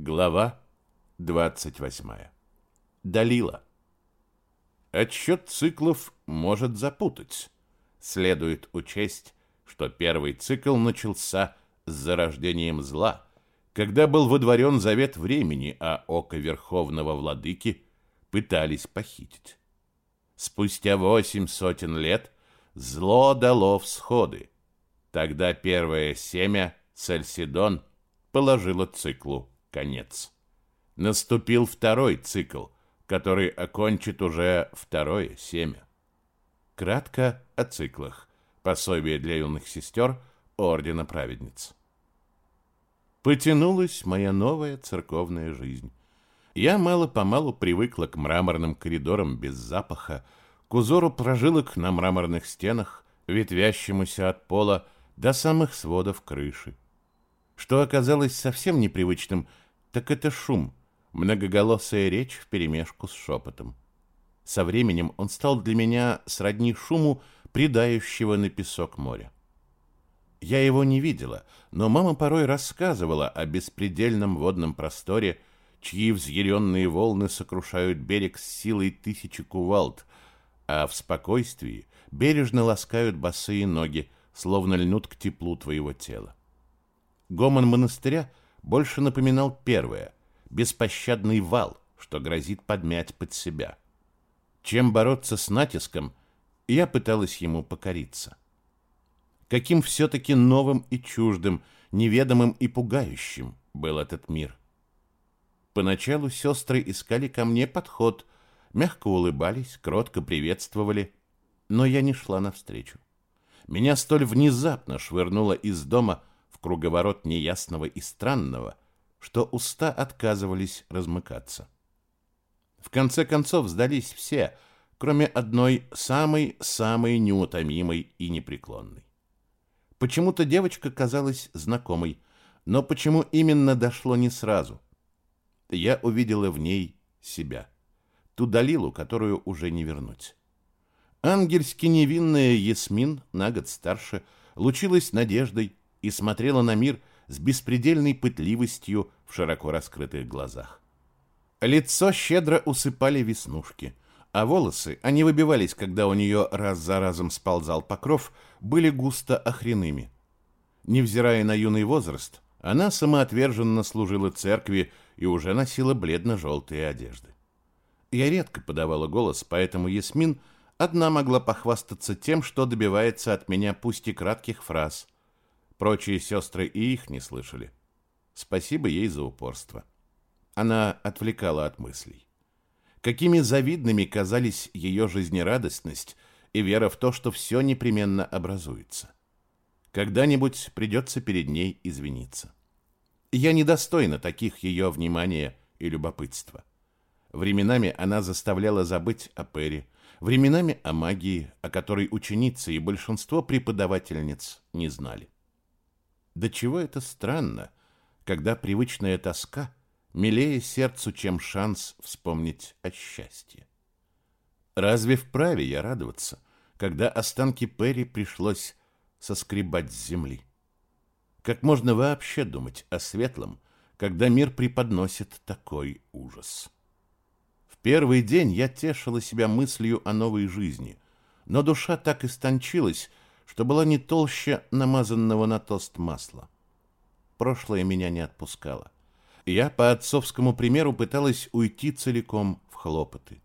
Глава 28. Далила. Отсчет циклов может запутать. Следует учесть, что первый цикл начался с зарождением зла, когда был выдворен завет времени, а око Верховного Владыки пытались похитить. Спустя восемь сотен лет зло дало всходы. Тогда первое семя, Сальсидон, положило циклу конец. Наступил второй цикл, который окончит уже второе семя. Кратко о циклах. Пособие для юных сестер Ордена Праведниц. Потянулась моя новая церковная жизнь. Я мало-помалу привыкла к мраморным коридорам без запаха, к узору прожилок на мраморных стенах, ветвящемуся от пола до самых сводов крыши. Что оказалось совсем непривычным, так это шум, многоголосая речь вперемешку с шепотом. Со временем он стал для меня сродни шуму, придающего на песок моря. Я его не видела, но мама порой рассказывала о беспредельном водном просторе, чьи взъяренные волны сокрушают берег с силой тысячи кувалд, а в спокойствии бережно ласкают босые ноги, словно льнут к теплу твоего тела. Гомон монастыря больше напоминал первое — беспощадный вал, что грозит подмять под себя. Чем бороться с натиском, я пыталась ему покориться. Каким все-таки новым и чуждым, неведомым и пугающим был этот мир. Поначалу сестры искали ко мне подход, мягко улыбались, кротко приветствовали, но я не шла навстречу. Меня столь внезапно швырнуло из дома в круговорот неясного и странного, что уста отказывались размыкаться. В конце концов сдались все, кроме одной самой-самой неутомимой и непреклонной. Почему-то девочка казалась знакомой, но почему именно дошло не сразу. Я увидела в ней себя, ту Далилу, которую уже не вернуть. Ангельски невинная Ясмин, на год старше, лучилась надеждой, и смотрела на мир с беспредельной пытливостью в широко раскрытых глазах. Лицо щедро усыпали веснушки, а волосы, они выбивались, когда у нее раз за разом сползал покров, были густо охренными. Невзирая на юный возраст, она самоотверженно служила церкви и уже носила бледно-желтые одежды. Я редко подавала голос, поэтому Ясмин одна могла похвастаться тем, что добивается от меня пусть и кратких фраз – Прочие сестры и их не слышали. Спасибо ей за упорство. Она отвлекала от мыслей. Какими завидными казались ее жизнерадостность и вера в то, что все непременно образуется. Когда-нибудь придется перед ней извиниться. Я недостойна таких ее внимания и любопытства. Временами она заставляла забыть о Перри, временами о магии, о которой ученицы и большинство преподавательниц не знали. До чего это странно, когда привычная тоска милее сердцу, чем шанс вспомнить о счастье. Разве вправе я радоваться, когда останки Перри пришлось соскребать с земли? Как можно вообще думать о светлом, когда мир преподносит такой ужас? В первый день я тешила себя мыслью о новой жизни, но душа так истончилась, что была не толще намазанного на тост масла. Прошлое меня не отпускало. Я по отцовскому примеру пыталась уйти целиком в хлопоты.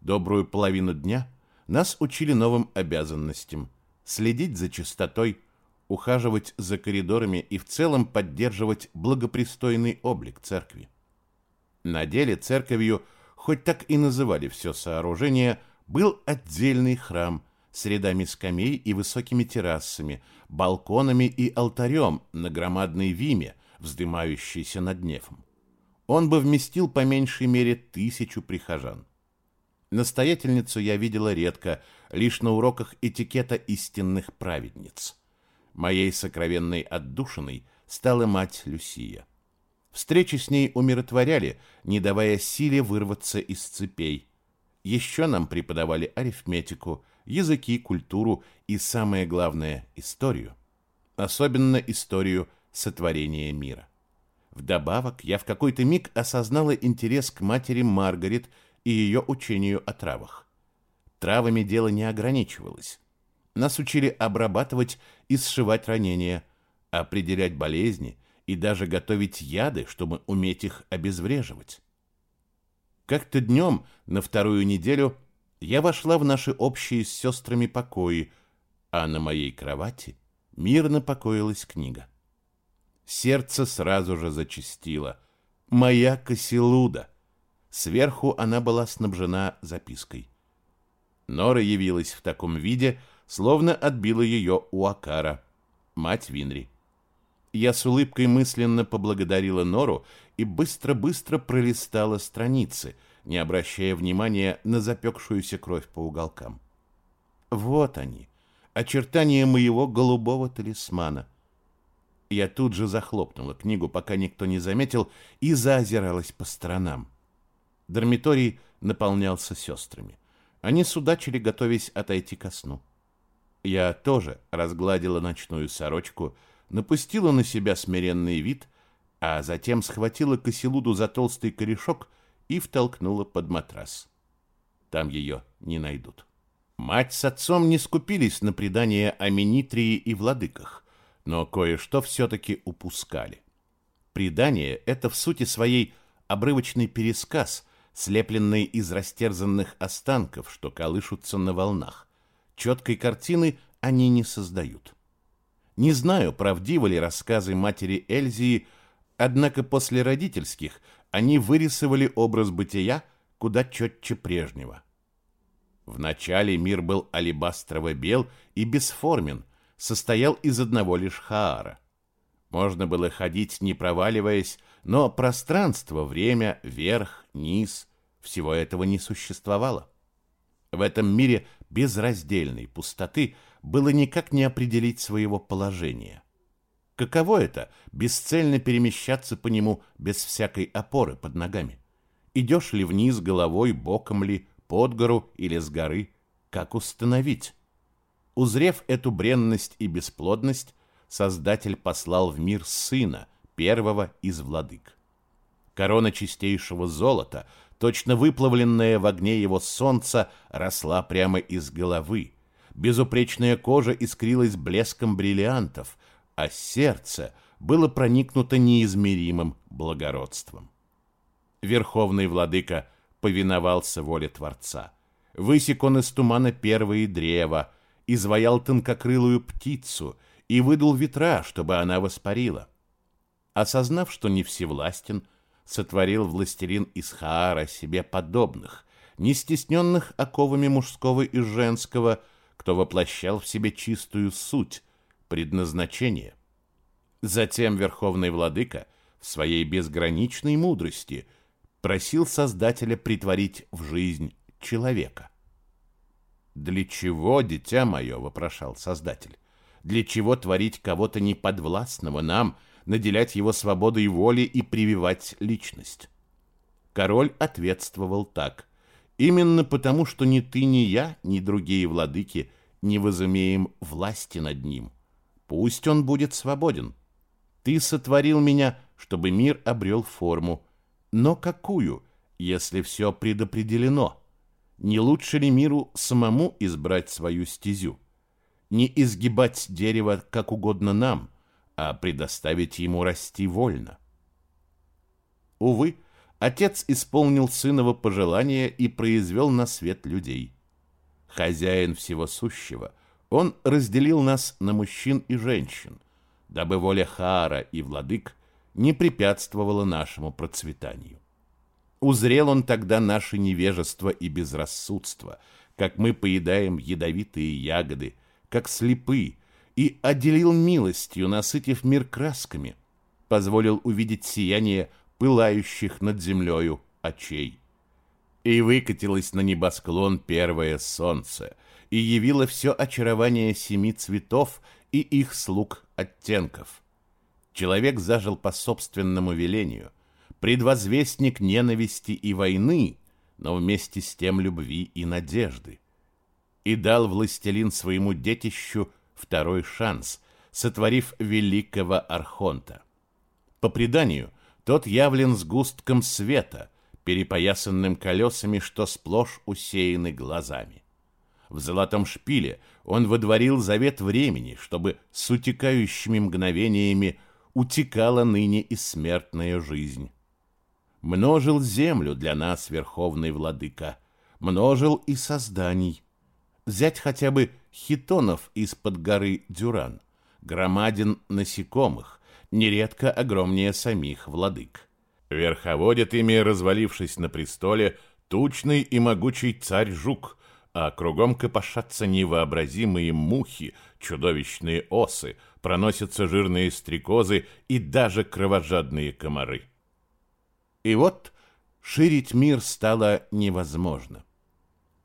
Добрую половину дня нас учили новым обязанностям – следить за чистотой, ухаживать за коридорами и в целом поддерживать благопристойный облик церкви. На деле церковью, хоть так и называли все сооружение, был отдельный храм – с рядами скамей и высокими террасами, балконами и алтарем на громадной виме, вздымающейся над нефом. Он бы вместил по меньшей мере тысячу прихожан. Настоятельницу я видела редко, лишь на уроках этикета истинных праведниц. Моей сокровенной отдушиной стала мать Люсия. Встречи с ней умиротворяли, не давая силе вырваться из цепей. Еще нам преподавали арифметику, языки, культуру и, самое главное, историю. Особенно историю сотворения мира. Вдобавок, я в какой-то миг осознала интерес к матери Маргарет и ее учению о травах. Травами дело не ограничивалось. Нас учили обрабатывать и сшивать ранения, определять болезни и даже готовить яды, чтобы уметь их обезвреживать. Как-то днем, на вторую неделю, я вошла в наши общие с сестрами покои, а на моей кровати мирно покоилась книга. Сердце сразу же зачастило. «Моя Кассилуда!» Сверху она была снабжена запиской. Нора явилась в таком виде, словно отбила ее у Акара, мать Винри. Я с улыбкой мысленно поблагодарила Нору и быстро-быстро пролистала страницы, не обращая внимания на запекшуюся кровь по уголкам. Вот они, очертания моего голубого талисмана. Я тут же захлопнула книгу, пока никто не заметил, и заозиралась по сторонам. Дармиторий наполнялся сестрами. Они судачили, готовясь отойти ко сну. Я тоже разгладила ночную сорочку, напустила на себя смиренный вид, а затем схватила Косилуду за толстый корешок и втолкнула под матрас. Там ее не найдут. Мать с отцом не скупились на предания о Минитрии и владыках, но кое-что все-таки упускали. Предание — это в сути своей обрывочный пересказ — слепленные из растерзанных останков, что колышутся на волнах. Четкой картины они не создают. Не знаю, правдивы ли рассказы матери Эльзии, однако после родительских они вырисовали образ бытия куда четче прежнего. Вначале мир был алебастрово-бел и бесформен, состоял из одного лишь хаара. Можно было ходить, не проваливаясь, но пространство, время, верх, низ – всего этого не существовало. В этом мире безраздельной пустоты было никак не определить своего положения. Каково это – бесцельно перемещаться по нему без всякой опоры под ногами? Идешь ли вниз головой, боком ли, под гору или с горы? Как установить? Узрев эту бренность и бесплодность, Создатель послал в мир сына, первого из владык. Корона чистейшего золота, точно выплавленная в огне его солнца, росла прямо из головы. Безупречная кожа искрилась блеском бриллиантов, а сердце было проникнуто неизмеримым благородством. Верховный владыка повиновался воле Творца. Высек он из тумана первые древа, изваял тонкокрылую птицу — и выдул ветра, чтобы она воспарила. Осознав, что не всевластен, сотворил властелин Исхаара себе подобных, не стесненных оковами мужского и женского, кто воплощал в себе чистую суть, предназначение. Затем Верховный Владыка в своей безграничной мудрости просил Создателя притворить в жизнь человека. «Для чего, дитя мое?» — вопрошал Создатель для чего творить кого-то неподвластного нам, наделять его свободой воли и прививать личность. Король ответствовал так. Именно потому, что ни ты, ни я, ни другие владыки не возымеем власти над ним. Пусть он будет свободен. Ты сотворил меня, чтобы мир обрел форму. Но какую, если все предопределено? Не лучше ли миру самому избрать свою стезю? не изгибать дерево как угодно нам, а предоставить ему расти вольно. Увы, отец исполнил сыново пожелание и произвел на свет людей. Хозяин всего сущего, он разделил нас на мужчин и женщин, дабы воля Хаара и владык не препятствовала нашему процветанию. Узрел он тогда наше невежество и безрассудство, как мы поедаем ядовитые ягоды, как слепы, и отделил милостью, насытив мир красками, позволил увидеть сияние пылающих над землею очей. И выкатилось на небосклон первое солнце, и явило все очарование семи цветов и их слуг оттенков. Человек зажил по собственному велению, предвозвестник ненависти и войны, но вместе с тем любви и надежды и дал властелин своему детищу второй шанс, сотворив великого архонта. По преданию, тот явлен сгустком света, перепоясанным колесами, что сплошь усеяны глазами. В золотом шпиле он водворил завет времени, чтобы с утекающими мгновениями утекала ныне и смертная жизнь. Множил землю для нас, верховный владыка, множил и созданий. Взять хотя бы хитонов из-под горы Дюран, громадин насекомых, нередко огромнее самих владык. Верховодит ими, развалившись на престоле, тучный и могучий царь-жук, а кругом копошатся невообразимые мухи, чудовищные осы, проносятся жирные стрекозы и даже кровожадные комары. И вот ширить мир стало невозможно.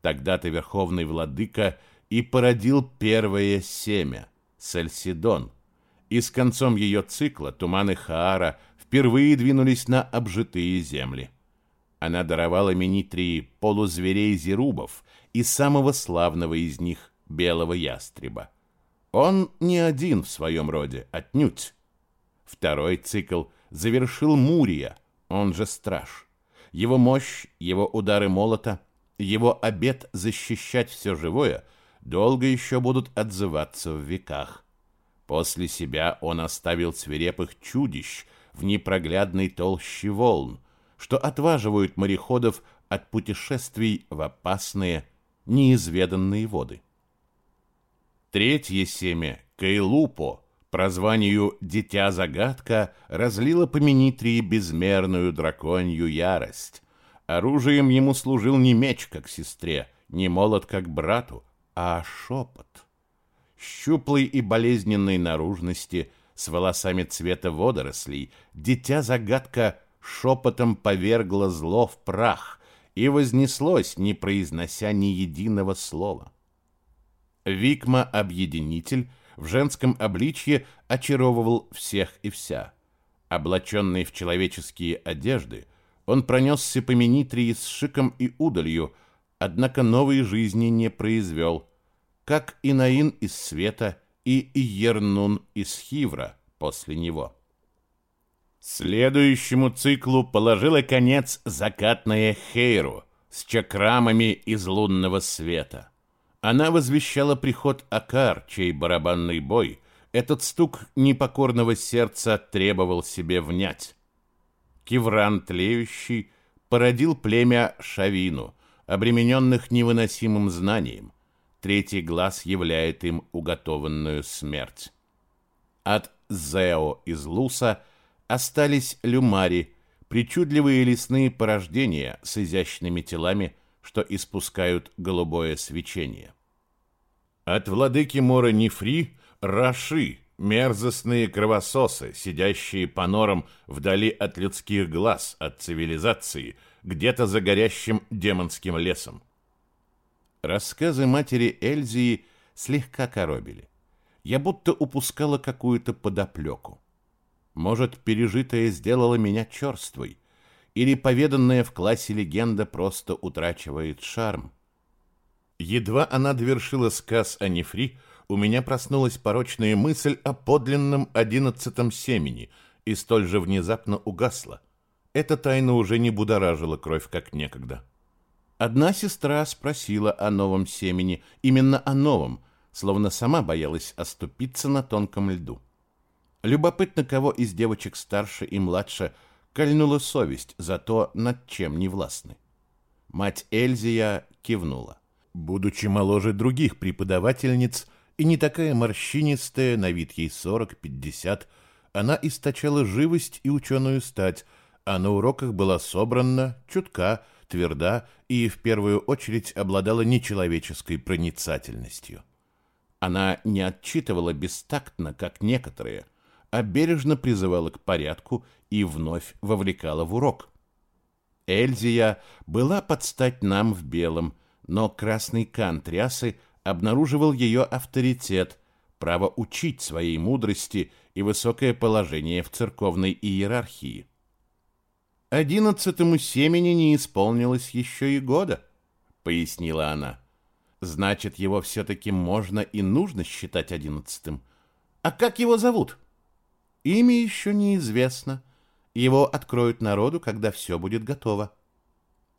Тогда-то верховный владыка и породил первое семя — Сальсидон, и с концом ее цикла туманы Хаара впервые двинулись на обжитые земли. Она даровала Минитрии полузверей Зерубов и самого славного из них — белого ястреба. Он не один в своем роде, отнюдь. Второй цикл завершил Мурия, он же Страж. Его мощь, его удары молота, его обет защищать все живое долго еще будут отзываться в веках. После себя он оставил свирепых чудищ в непроглядной толще волн, что отваживают мореходов от путешествий в опасные, неизведанные воды. Третье семя, Кайлупо, прозванию «Дитя-загадка», разлило по Минитрии безмерную драконью ярость. Оружием ему служил не меч, как сестре, не молот, как брату, а шепот — щуплой и болезненной наружности, с волосами цвета водорослей, дитя-загадка шепотом повергла зло в прах и вознеслось, не произнося ни единого слова. Викма-объединитель в женском обличье очаровывал всех и вся. Облаченный в человеческие одежды, он пронесся по Минитрии с шиком и удалью, однако новой жизни не произвел – как и Наин из Света и Иернун из Хивра после него. Следующему циклу положила конец закатная Хейру с чакрамами из лунного света. Она возвещала приход Акар, чей барабанный бой этот стук непокорного сердца требовал себе внять. Кивран тлеющий породил племя Шавину, обремененных невыносимым знанием, третий глаз являет им уготованную смерть. От Зео из Луса остались люмари, причудливые лесные порождения с изящными телами, что испускают голубое свечение. От владыки Мора Нефри – Раши, мерзостные кровососы, сидящие по норам вдали от людских глаз, от цивилизации, где-то за горящим демонским лесом. Рассказы матери Эльзии слегка коробили. Я будто упускала какую-то подоплеку. Может, пережитое сделало меня черствой, или поведанная в классе легенда просто утрачивает шарм. Едва она довершила сказ о Нефри, у меня проснулась порочная мысль о подлинном одиннадцатом семени и столь же внезапно угасла. Эта тайна уже не будоражила кровь, как некогда. Одна сестра спросила о новом семени, именно о новом, словно сама боялась оступиться на тонком льду. Любопытно, кого из девочек старше и младше кольнула совесть за то, над чем не властны. Мать Эльзия кивнула. Будучи моложе других преподавательниц и не такая морщинистая, на вид ей 40-50, она источала живость и ученую стать, а на уроках была собрана, чутка, тверда и в первую очередь обладала нечеловеческой проницательностью. Она не отчитывала бестактно, как некоторые, а бережно призывала к порядку и вновь вовлекала в урок. Эльзия была под стать нам в белом, но красный кан трясы обнаруживал ее авторитет, право учить своей мудрости и высокое положение в церковной иерархии. «Одиннадцатому семени не исполнилось еще и года», — пояснила она. «Значит, его все-таки можно и нужно считать одиннадцатым. А как его зовут?» «Имя еще неизвестно. Его откроют народу, когда все будет готово.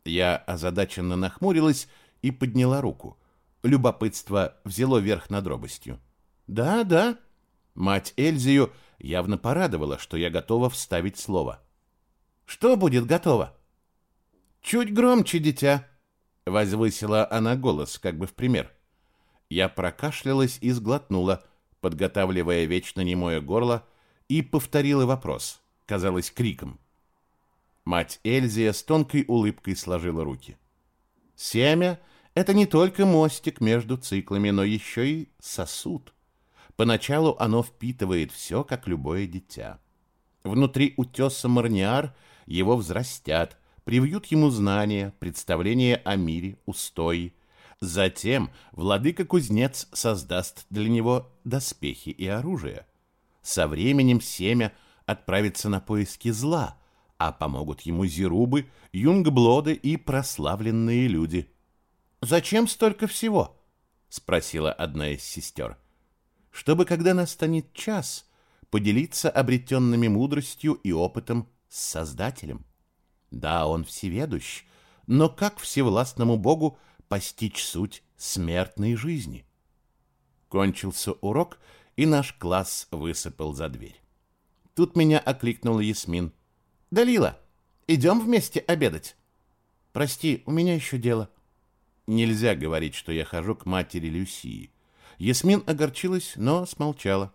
Я озадаченно нахмурилась и подняла руку. Любопытство взяло верх над робостью. «Да, да». Мать Эльзию явно порадовала, что я готова вставить слово. «Что будет готово?» «Чуть громче, дитя», — возвысила она голос, как бы в пример. Я прокашлялась и сглотнула, подготавливая вечно немое горло, и повторила вопрос, казалось, криком. Мать Эльзия с тонкой улыбкой сложила руки. «Семя — это не только мостик между циклами, но еще и сосуд. Поначалу оно впитывает все, как любое дитя. Внутри утеса Марниар его взрастят, привьют ему знания, представления о мире, устои. Затем владыка-кузнец создаст для него доспехи и оружие. Со временем семя отправится на поиски зла, а помогут ему зерубы, юнгблоды и прославленные люди. «Зачем столько всего?» — спросила одна из сестер. «Чтобы, когда настанет час, поделиться обретенными мудростью и опытом с Создателем. Да, он всеведущ, но как всевластному Богу постичь суть смертной жизни?» Кончился урок, и наш класс высыпал за дверь. Тут меня окликнула Ясмин. «Далила, идем вместе обедать?» «Прости, у меня еще дело». Нельзя говорить, что я хожу к матери Люсии. Ясмин огорчилась, но смолчала.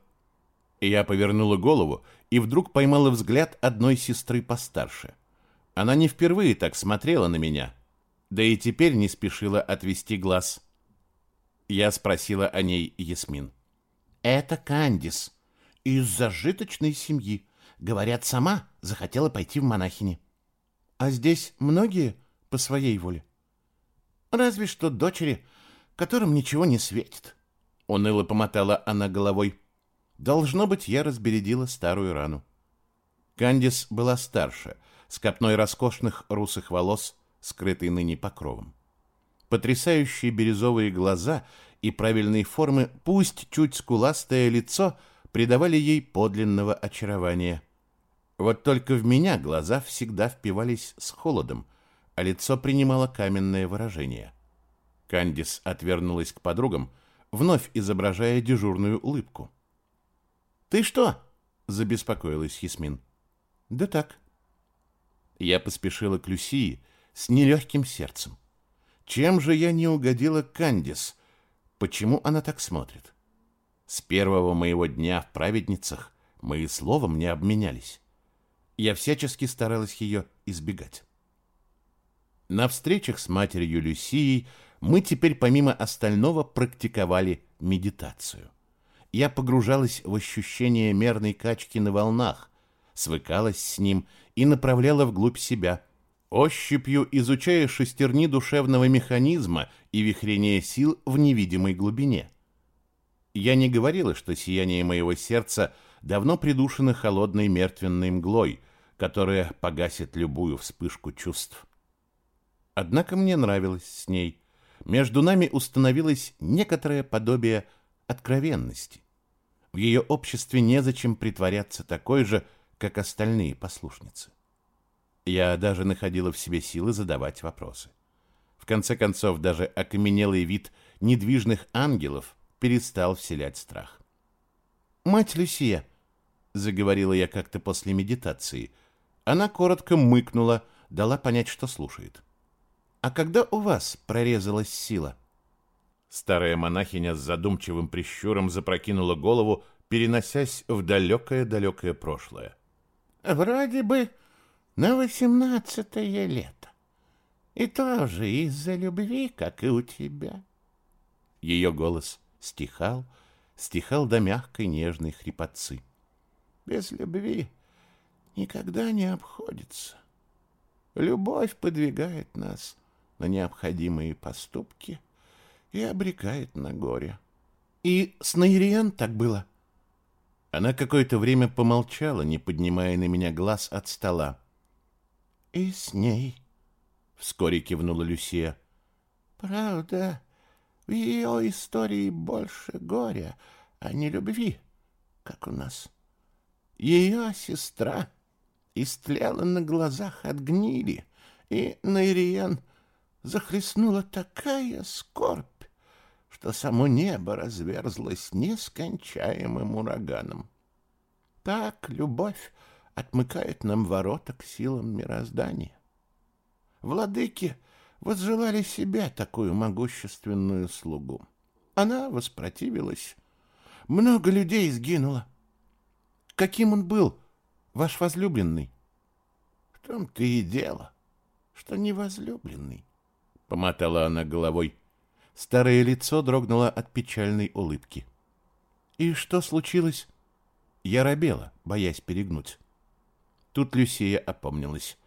Я повернула голову и вдруг поймала взгляд одной сестры постарше. Она не впервые так смотрела на меня, да и теперь не спешила отвести глаз. Я спросила о ней Ясмин. Это Кандис. Из зажиточной семьи. Говорят, сама захотела пойти в монахини. А здесь многие по своей воле. Разве что дочери, которым ничего не светит. Уныло помотала она головой. Должно быть, я разбередила старую рану. Кандис была старше, с копной роскошных русых волос, скрытой ныне покровом. Потрясающие бирюзовые глаза и правильной формы, пусть чуть скуластое лицо, придавали ей подлинного очарования. Вот только в меня глаза всегда впивались с холодом, а лицо принимало каменное выражение. Кандис отвернулась к подругам, вновь изображая дежурную улыбку. «Ты что?» — забеспокоилась Ясмин. «Да так». Я поспешила к Люсии с нелегким сердцем. Чем же я не угодила Кандис, Почему она так смотрит? С первого моего дня в праведницах мы и словом не обменялись. Я всячески старалась ее избегать. На встречах с матерью Люсией мы теперь помимо остального практиковали медитацию. Я погружалась в ощущение мерной качки на волнах, свыкалась с ним и направляла вглубь себя – ощупью изучая шестерни душевного механизма и вихрение сил в невидимой глубине. Я не говорила, что сияние моего сердца давно придушено холодной мертвенной мглой, которая погасит любую вспышку чувств. Однако мне нравилось с ней. Между нами установилось некоторое подобие откровенности. В ее обществе незачем притворяться такой же, как остальные послушницы. Я даже находила в себе силы задавать вопросы. В конце концов, даже окаменелый вид недвижных ангелов перестал вселять страх. «Мать Люсия», — заговорила я как-то после медитации, она коротко мыкнула, дала понять, что слушает. «А когда у вас прорезалась сила?» Старая монахиня с задумчивым прищуром запрокинула голову, переносясь в далекое-далекое прошлое. «Вроде бы на восемнадцатое лето. И тоже из-за любви, как и у тебя. Ее голос стихал, стихал до мягкой нежной хрипотцы. Без любви никогда не обходится. Любовь подвигает нас на необходимые поступки и обрекает на горе. И с Наириен так было. Она какое-то время помолчала, не поднимая на меня глаз от стола. И с ней, — вскоре кивнула Люсия. Правда, в ее истории больше горя, а не любви, как у нас. Ее сестра истлела на глазах от гнили, и на Ириен захлестнула такая скорбь, что само небо разверзлось нескончаемым ураганом. Так любовь отмыкает нам ворота к силам мироздания. Владыки возжелали себе такую могущественную слугу. Она воспротивилась. Много людей сгинуло. Каким он был, ваш возлюбленный? В том-то и дело, что не возлюбленный. Помотала она головой. Старое лицо дрогнуло от печальной улыбки. И что случилось? Я робела, боясь перегнуть. Тут Люсия опомнилась.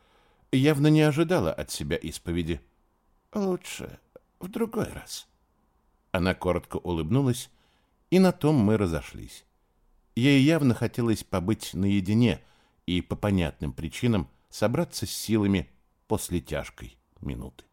Явно не ожидала от себя исповеди. «Лучше в другой раз». Она коротко улыбнулась, и на том мы разошлись. Ей явно хотелось побыть наедине и по понятным причинам собраться с силами после тяжкой минуты.